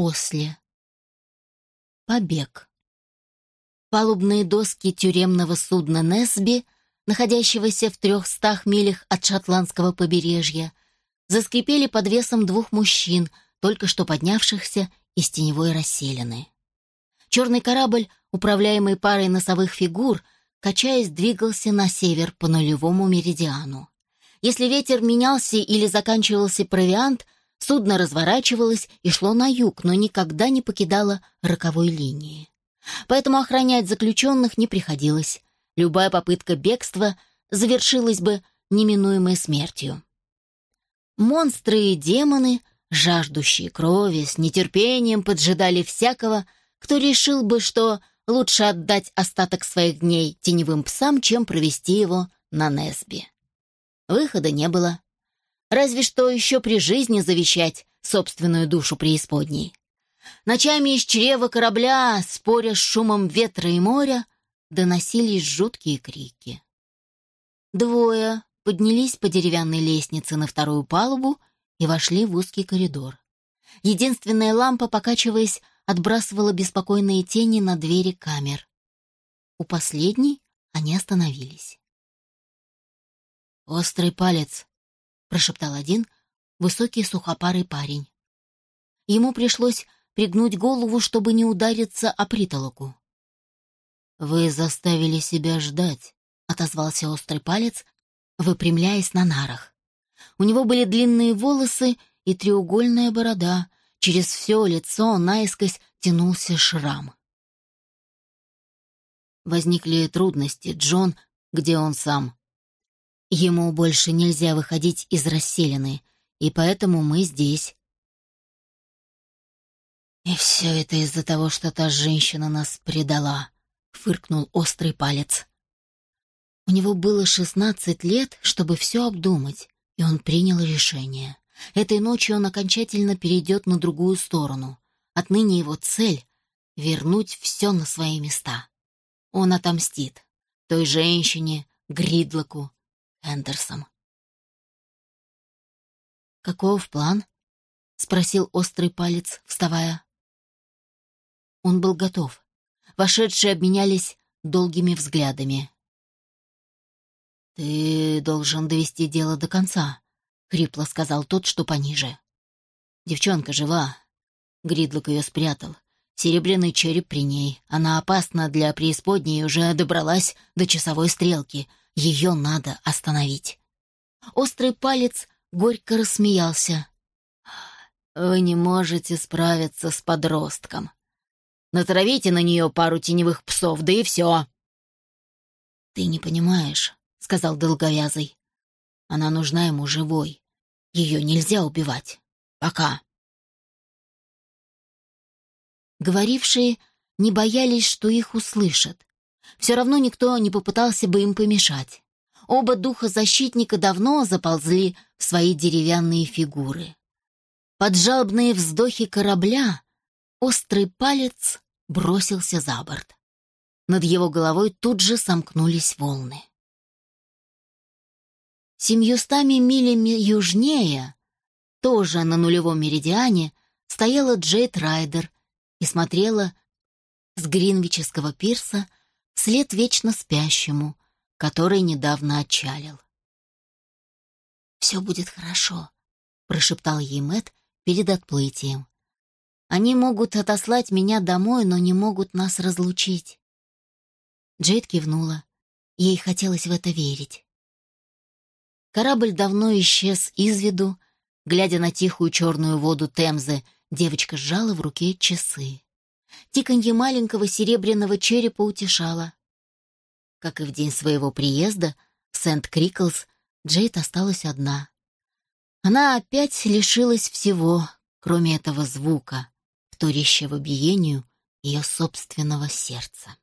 после. Побег. Палубные доски тюремного судна «Несби», находящегося в трехстах милях от шотландского побережья, заскрипели под весом двух мужчин, только что поднявшихся из теневой расселины. Черный корабль, управляемый парой носовых фигур, качаясь, двигался на север по нулевому меридиану. Если ветер менялся или заканчивался провиант, судно разворачивалось и шло на юг, но никогда не покидало роковой линии. Поэтому охранять заключенных не приходилось. Любая попытка бегства завершилась бы неминуемой смертью. Монстры и демоны, жаждущие крови, с нетерпением поджидали всякого, кто решил бы, что лучше отдать остаток своих дней теневым псам, чем провести его на Несби. Выхода не было. Разве что еще при жизни завещать собственную душу преисподней. Ночами из чрева корабля, споря с шумом ветра и моря, доносились жуткие крики. Двое поднялись по деревянной лестнице на вторую палубу и вошли в узкий коридор. Единственная лампа, покачиваясь, отбрасывала беспокойные тени на двери камер. У последней они остановились. «Острый палец», — прошептал один, высокий сухопарый парень. Ему пришлось пригнуть голову, чтобы не удариться о притолоку. «Вы заставили себя ждать», — отозвался острый палец, выпрямляясь на нарах. У него были длинные волосы и треугольная борода. Через все лицо наискось тянулся шрам. Возникли трудности. Джон, где он сам? Ему больше нельзя выходить из расселены, и поэтому мы здесь. «И все это из-за того, что та женщина нас предала», — фыркнул острый палец. У него было шестнадцать лет, чтобы все обдумать, и он принял решение. Этой ночью он окончательно перейдет на другую сторону. Отныне его цель — вернуть все на свои места. Он отомстит той женщине, Гридлоку, Эндерсом. «Каков план?» — спросил острый палец, вставая. Он был готов. Вошедшие обменялись долгими взглядами. «Ты должен довести дело до конца», — хрипло сказал тот, что пониже. «Девчонка жива. Гридлок ее спрятал. Серебряный череп при ней. Она опасна для преисподней и уже добралась до часовой стрелки. Ее надо остановить. Острый палец горько рассмеялся. «Вы не можете справиться с подростком. Натравите на нее пару теневых псов, да и все». «Ты не понимаешь», — сказал долговязый. «Она нужна ему живой. Ее нельзя убивать. Пока». Говорившие не боялись, что их услышат. Все равно никто не попытался бы им помешать. Оба духа защитника давно заползли в свои деревянные фигуры. Под жалобные вздохи корабля острый палец бросился за борт. Над его головой тут же сомкнулись волны. Семьюстами милями южнее, тоже на нулевом меридиане, стояла Джейд Райдер и смотрела с Гринвичского пирса вслед вечно спящему, который недавно отчалил. «Все будет хорошо», — прошептал ей Мэтт перед отплытием. «Они могут отослать меня домой, но не могут нас разлучить». Джейд кивнула. Ей хотелось в это верить. Корабль давно исчез из виду. Глядя на тихую черную воду Темзы, девочка сжала в руке часы. Тиканье маленького серебряного черепа утешало. Как и в день своего приезда в Сент-Криклс, Джейд осталась одна. Она опять лишилась всего, кроме этого звука, вторящего биению ее собственного сердца.